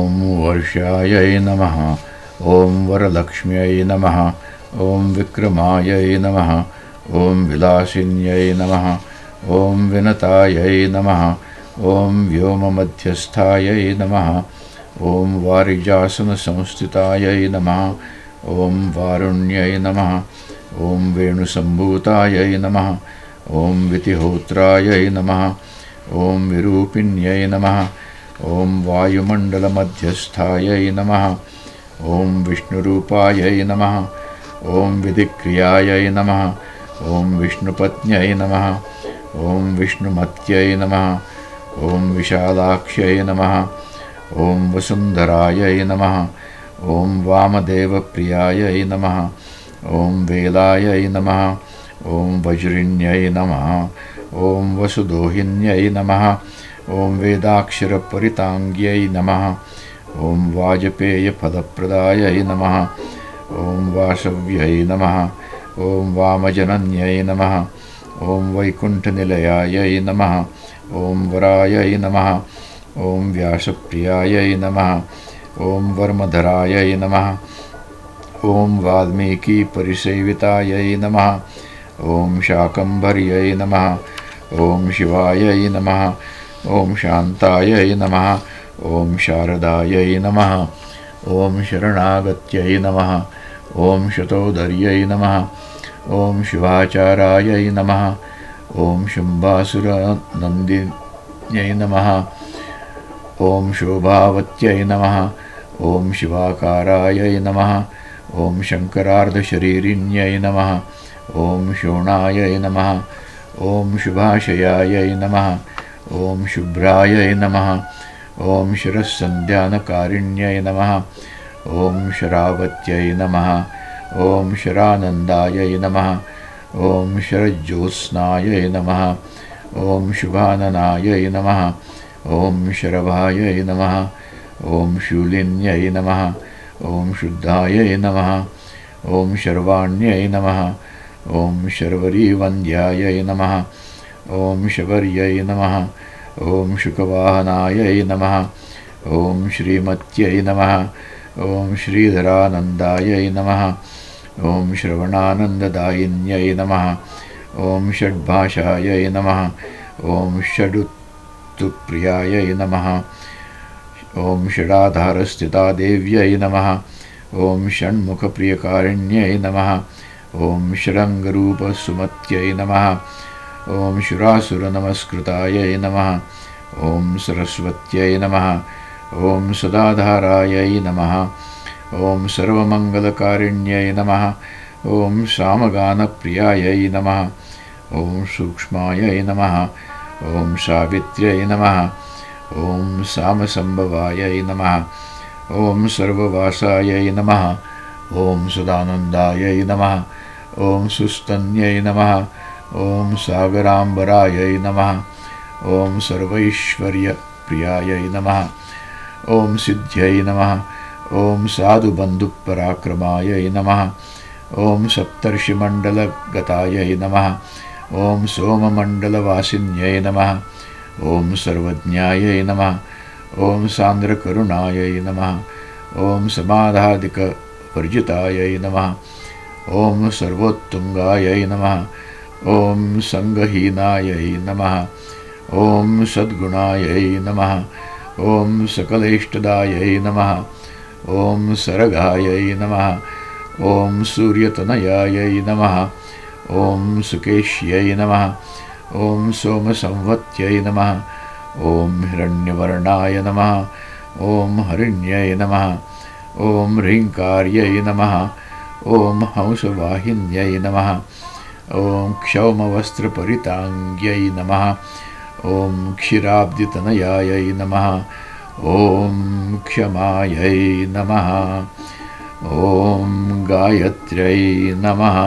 ॐ वर्षायै नमः ॐ वरलक्ष्म्यै नमः ॐ विक्रमायै नमः ॐ विलासिन्यै नमः ॐ विनतायै नमः ॐ व्योममध्यस्थायै नमः ॐ वारिजासनसंस्थितायै नमः ॐ वारुण्यै नमः ॐ वेणुसम्भूतायै नमः ॐ वितिहोत्रायै नमः ॐ विरूपिण्यै नमः ॐ वायुमण्डलमध्यस्थायै नमः ॐ विष्णुरूपायै नमः ॐ विधिक्रियायै नमः ॐ विष्णुपत्न्यै नमः ॐ विष्णुमत्यै नमः ॐ विशालाक्ष्यै नमः ॐ वसुन्धरायै नमः ॐ वामदेवप्रियायै नमः ॐ वेलायै नमः ॐ वज्रिण्यै नमः ॐ वसुदोहिन्यै नमः ॐ वेदाक्षरपरिताङ्ग्यै नमः ॐ वाजपेयफलप्रदायै नमः ॐ वासव्यै नमः ॐ वामजनन्यै नमः ॐ वैकुण्ठनिलयायै नमः ॐ वरायै नमः ॐ व्यासप्रियायै नमः ॐ वर्मधरायै नमः ॐ वाल्मीकिपरिसेवितायै नमः ॐ शाकम्भर्यै नमः ॐ शिवायै नमः ॐ शान्तायै नमः ॐ शारदायै नमः ॐ शरणागत्यै नमः ॐ शतोदर्यै नमः ॐ शिवाचारायै नमः ॐ शुम्भासुरनन्दिन्यै नमः ॐ शोभावत्यै नमः ॐ शिवाकारायै नमः ॐ शङ्करार्धशरीरिण्यै नमः ॐ शोणायै नमः ॐ शुभाशयायै नमः ॐ शुभ्रायै नमः ॐ शिरःसन्ध्यानकारिण्यै नमः ॐ शरावत्यै नमः ॐ शरानन्दायै नमः ॐ शरज्योत्स्नायै नमः ॐ शुभाननायै नमः ॐ शरभायै नमः ॐ शूलिन्यै नमः ॐ शुद्धायै नमः ॐ शर्वाण्यै नमः ॐ शर्वरीवन्द्यायै नमः ॐ शबर्यै नमः ॐ शुकवाहनायै नमः ॐ श्रीमत्यै नमः ॐ श्रीधरानन्दायै नमः ॐ श्रवणानन्ददायिन्यै नमः ॐ षड्भाषायै नमः ॐ षडुत्तुप्रियायै नमः ॐ षडाधारस्थिता देव्यै नमः ॐ षण्मुखप्रियकारिण्यै नमः ॐ षडङ्गरूपसुमत्यै नमः ॐ शुरासुरनमस्कृतायै नमः ॐ सरस्वत्यै नमः ॐ सदाधारायै नमः ॐ सर्वमङ्गलकारिण्यै नमः ॐ सामगानप्रियायै नमः ॐ सूक्ष्मायै नमः ॐ सावित्र्यै नमः ॐ सामसम्भवायै नमः ॐ सर्ववासायै नमः ॐ सदानन्दायै नमः ॐ सुस्तन्यै नमः ॐ सागराम्बरायै नमः। ॐ सर्वैश्वर्यप्रियायै नमः। ॐ सिद्ध्यै नमः। ॐ साधुबन्धुपराक्रमायै नमः। ॐ सप्तर्षिमण्डलगतायै नमः। ॐ सोममण्डलवासिन्यै नमः। ॐ सर्वज्ञायै नमः। ॐ सान्द्रकरुणायै नमः। ॐ समाधादिकवर्जितायै नमः। ॐ सर्वोत्तुङ्गायै नमः ॐ सङ्गहीनायै नमः ॐ सद्गुणायै नमः ॐ सकलेष्टदायै नमः ॐ सरगायै नमः ॐ सूर्यतनयायै नमः ॐ सुकेश्यै नमः ॐ सोमसंवत्यै नमः ॐ हिरण्यवर्णाय नमः ॐ हरिण्यै नमः ॐ ह्रीङ्कार्यै नमः ॐ हंसवाहिन्यै नमः ॐ क्षौमवस्त्रपरिताङ्ग्यै नमः। ॐ क्षीराब्दितनयायै नमः। ॐ क्षमायै नमः। ॐ गायत्र्यै नमः।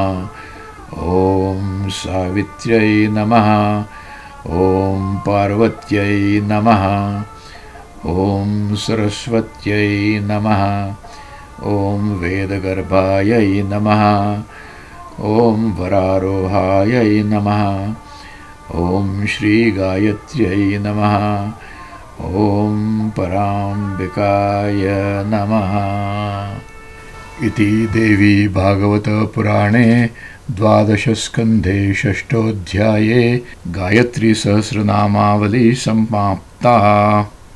ॐ सावित्र्यै नमः। ॐ पार्वत्यै नमः। ॐ सरस्वत्यै नमः। ॐ वेदगर्भायै नमः ॐ वरारोहायै नमः। ॐ श्रीगायत्र्यै नमः। ॐ पराम्बिकाय नमः। इति देवी भागवतपुराणे द्वादशस्कन्धे षष्ठोऽध्याये गायत्रीसहस्रनामावली सम्माप्ता